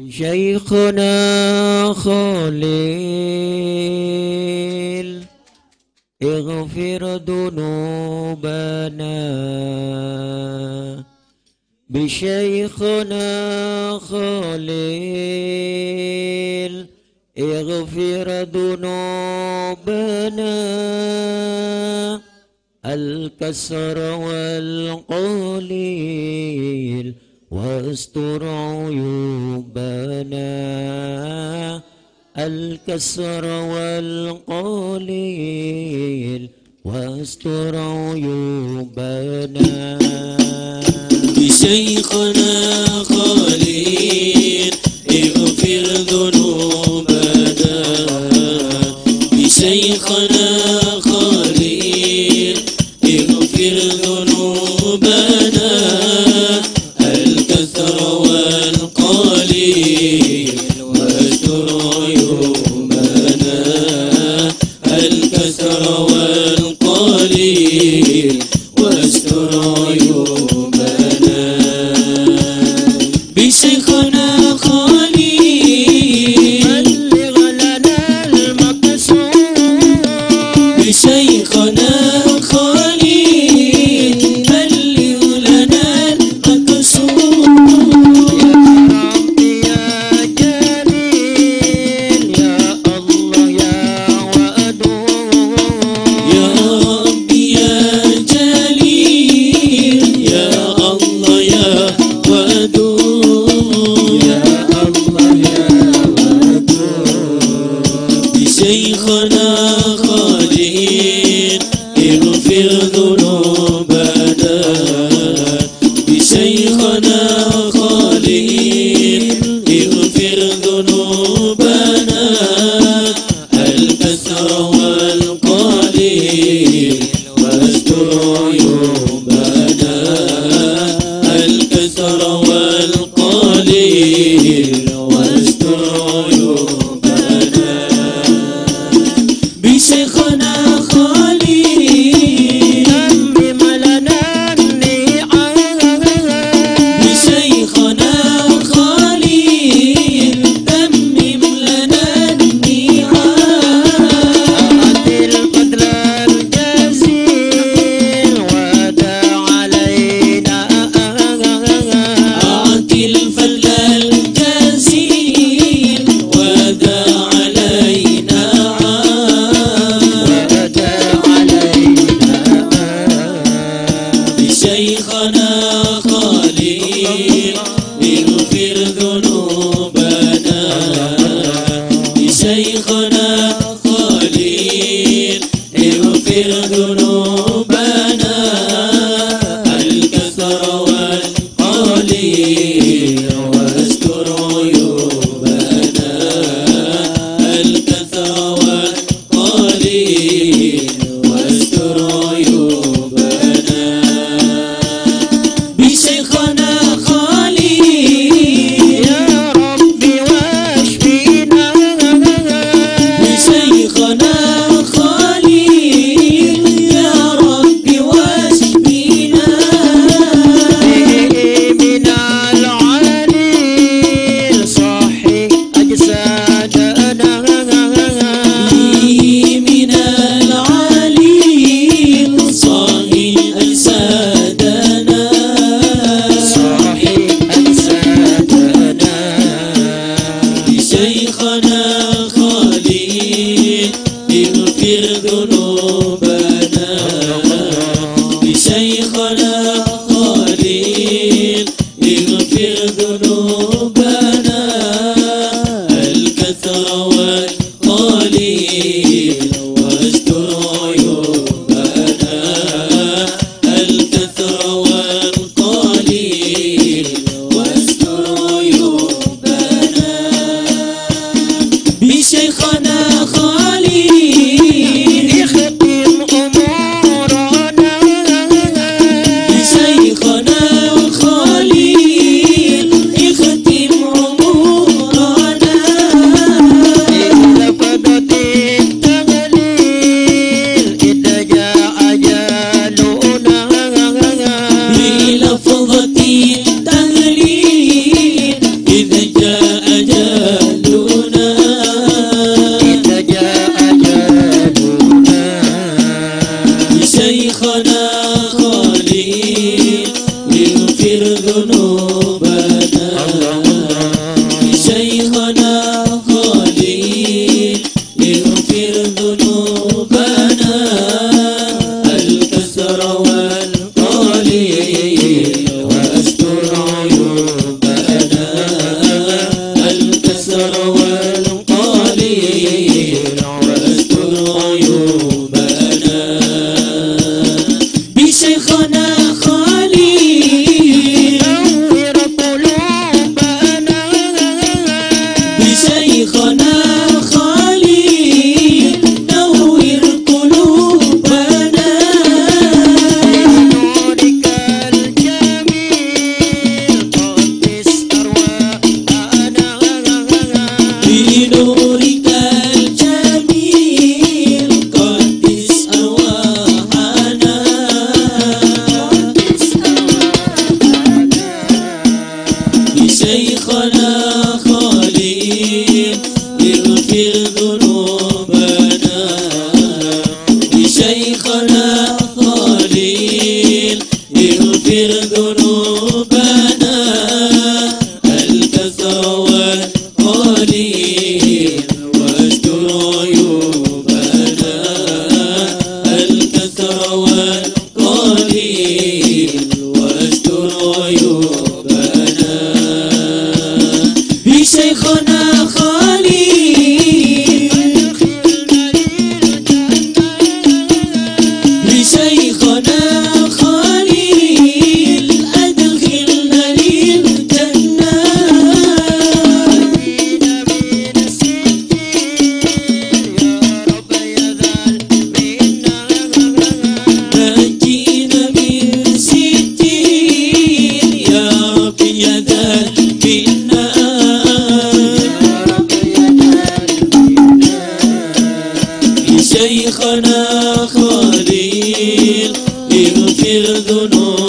شيخنا خليل اغفر ذنوبنا بشيخنا خليل اغفر ذنوبنا الكسر والقليل واستر عيون لنا الكسر والقليل واستر عيوبنا. بشيخنا Dicen con ojos. the world Thiru திரு குண اغفر Quilungo no